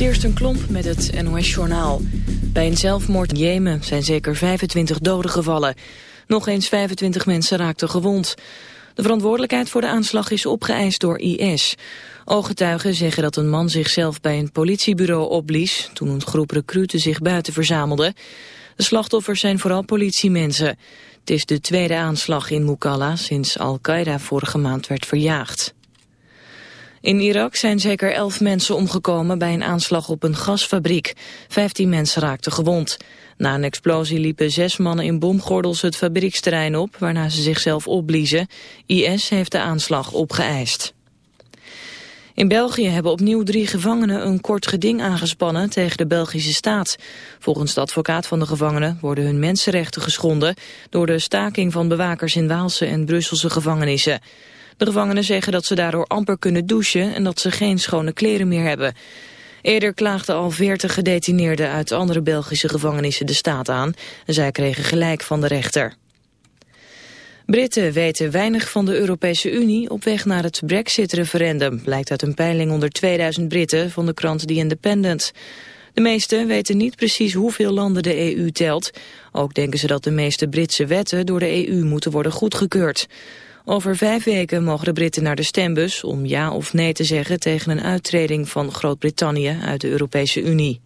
een Klomp met het NOS-journaal. Bij een zelfmoord in Jemen zijn zeker 25 doden gevallen. Nog eens 25 mensen raakten gewond. De verantwoordelijkheid voor de aanslag is opgeëist door IS. Ooggetuigen zeggen dat een man zichzelf bij een politiebureau opblies... toen een groep recruten zich buiten verzamelde. De slachtoffers zijn vooral politiemensen. Het is de tweede aanslag in Mukalla sinds Al-Qaeda vorige maand werd verjaagd. In Irak zijn zeker elf mensen omgekomen bij een aanslag op een gasfabriek. Vijftien mensen raakten gewond. Na een explosie liepen zes mannen in bomgordels het fabrieksterrein op... waarna ze zichzelf opbliezen. IS heeft de aanslag opgeëist. In België hebben opnieuw drie gevangenen een kort geding aangespannen tegen de Belgische staat. Volgens de advocaat van de gevangenen worden hun mensenrechten geschonden... door de staking van bewakers in Waalse en Brusselse gevangenissen. De gevangenen zeggen dat ze daardoor amper kunnen douchen en dat ze geen schone kleren meer hebben. Eerder klaagden al veertig gedetineerden uit andere Belgische gevangenissen de staat aan. En zij kregen gelijk van de rechter. Britten weten weinig van de Europese Unie op weg naar het Brexit-referendum, blijkt uit een peiling onder 2000 Britten van de krant The Independent. De meesten weten niet precies hoeveel landen de EU telt. Ook denken ze dat de meeste Britse wetten door de EU moeten worden goedgekeurd. Over vijf weken mogen de Britten naar de stembus om ja of nee te zeggen tegen een uittreding van Groot-Brittannië uit de Europese Unie.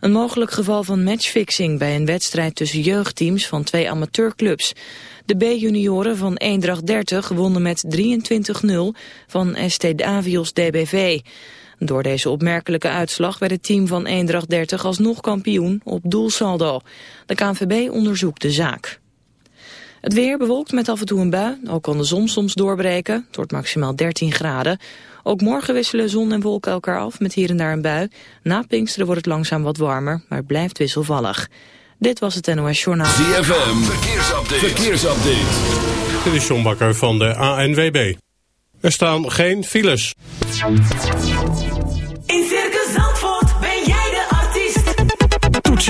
Een mogelijk geval van matchfixing bij een wedstrijd tussen jeugdteams van twee amateurclubs. De B-junioren van Eendracht 30 wonnen met 23-0 van ST Davios DBV. Door deze opmerkelijke uitslag werd het team van Eendracht 30 alsnog kampioen op doelsaldo. De KNVB onderzoekt de zaak. Het weer bewolkt met af en toe een bui. Ook kan de zon soms doorbreken. Het wordt maximaal 13 graden. Ook morgen wisselen zon en wolken elkaar af met hier en daar een bui. Na Pinksteren wordt het langzaam wat warmer, maar blijft wisselvallig. Dit was het NOS Journaal. ZFM, verkeersupdate. verkeersupdate. Dit is John Bakker van de ANWB. Er staan geen files.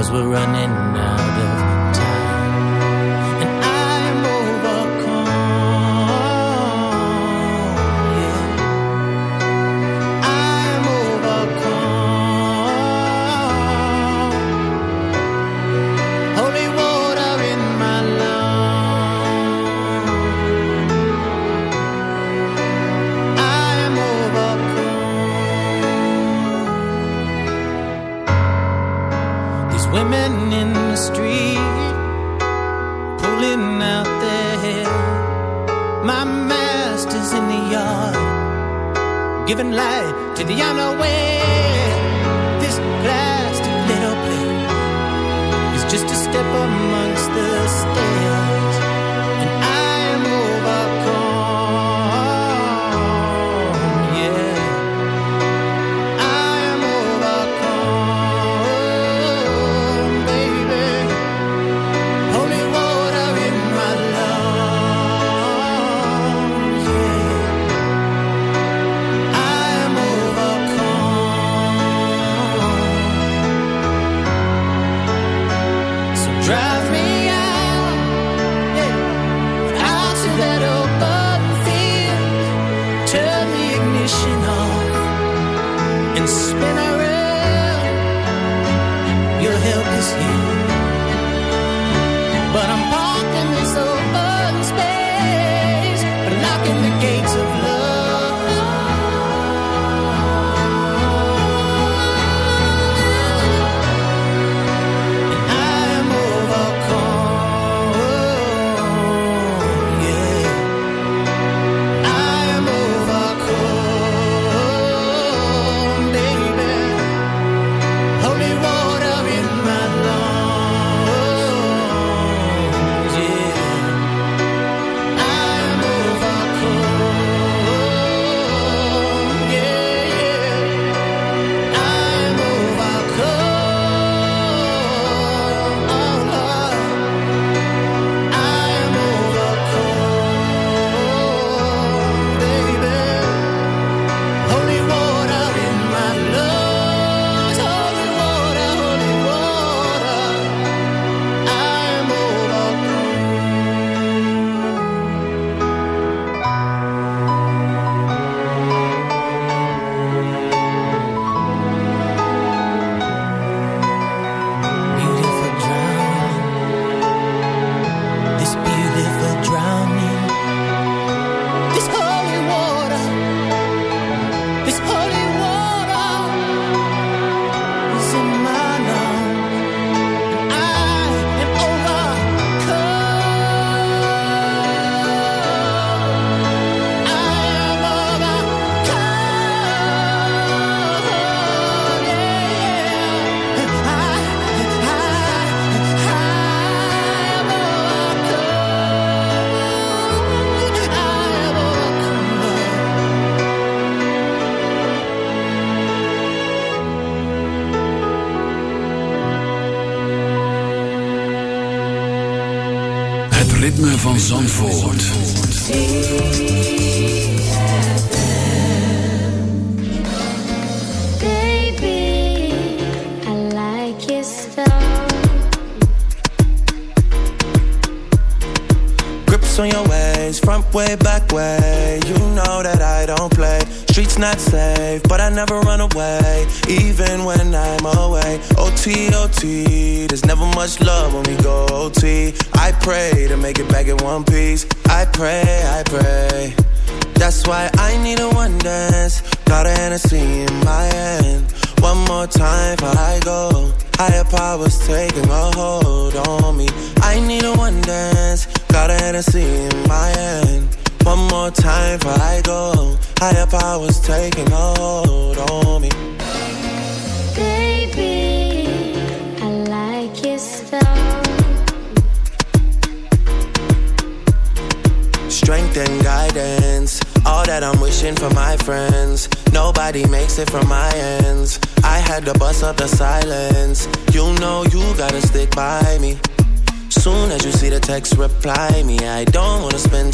Cause we're running out of Zandvoort.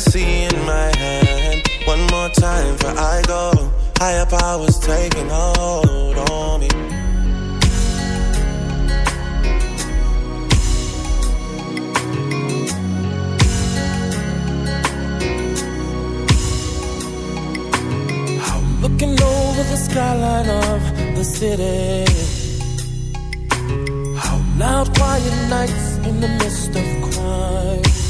Hennessy in my hand. One more time for I go. Higher powers taking hold on me. i looking over the skyline of the city. How loud, quiet nights in the midst of crime.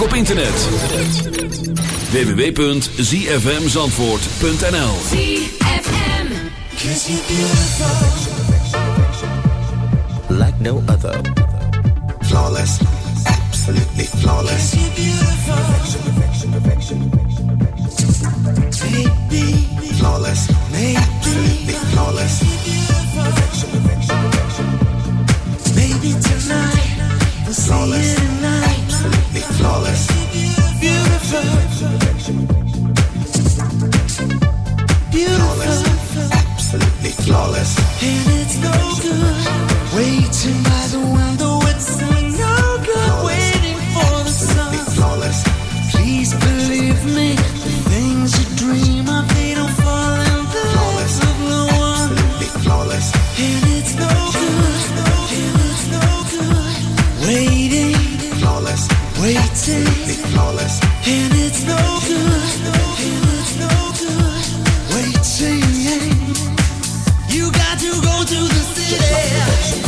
ook op internet. www.zfmzandvoort.nl Like no other. Flawless. Absolutely flawless. Perfection, perfection, perfection. You got to go to the city.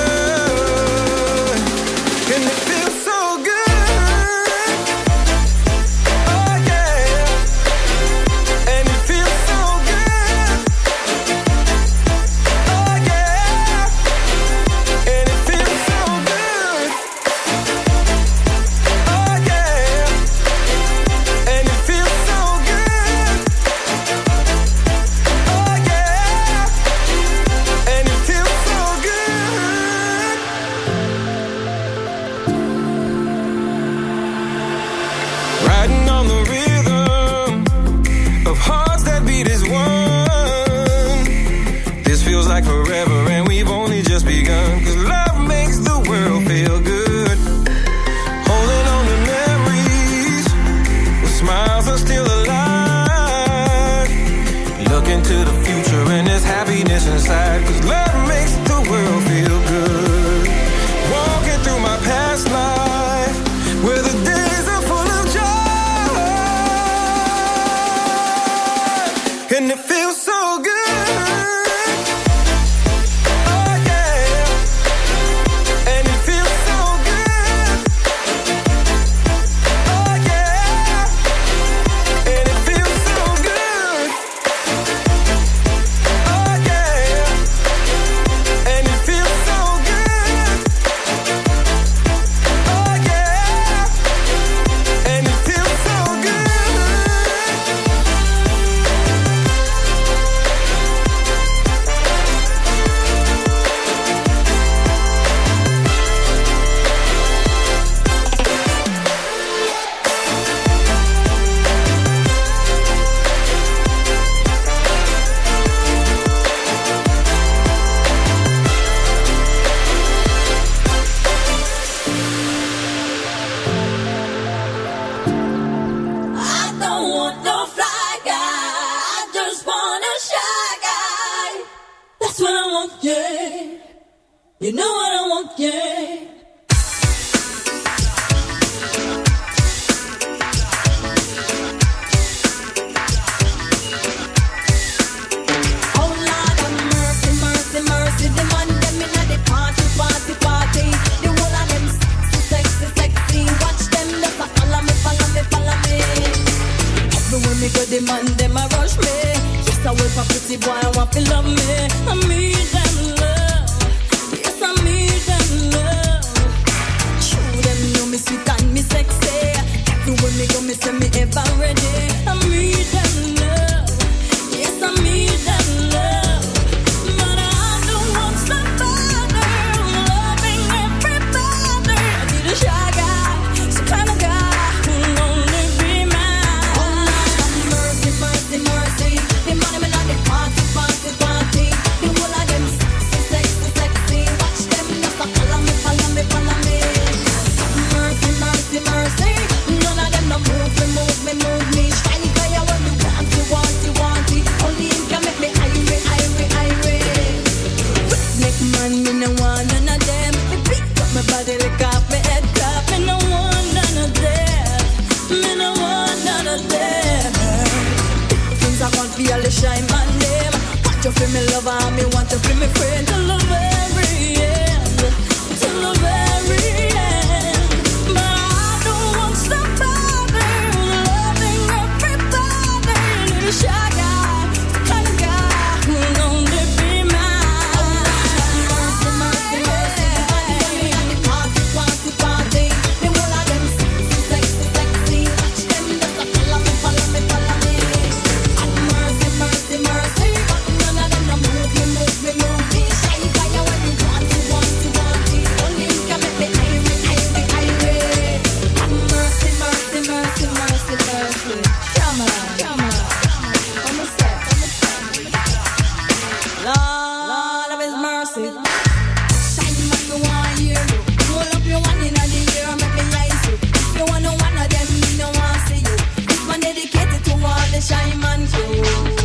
still alive. Look into the future Shyman Show.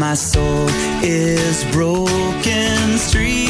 my soul is broken. Street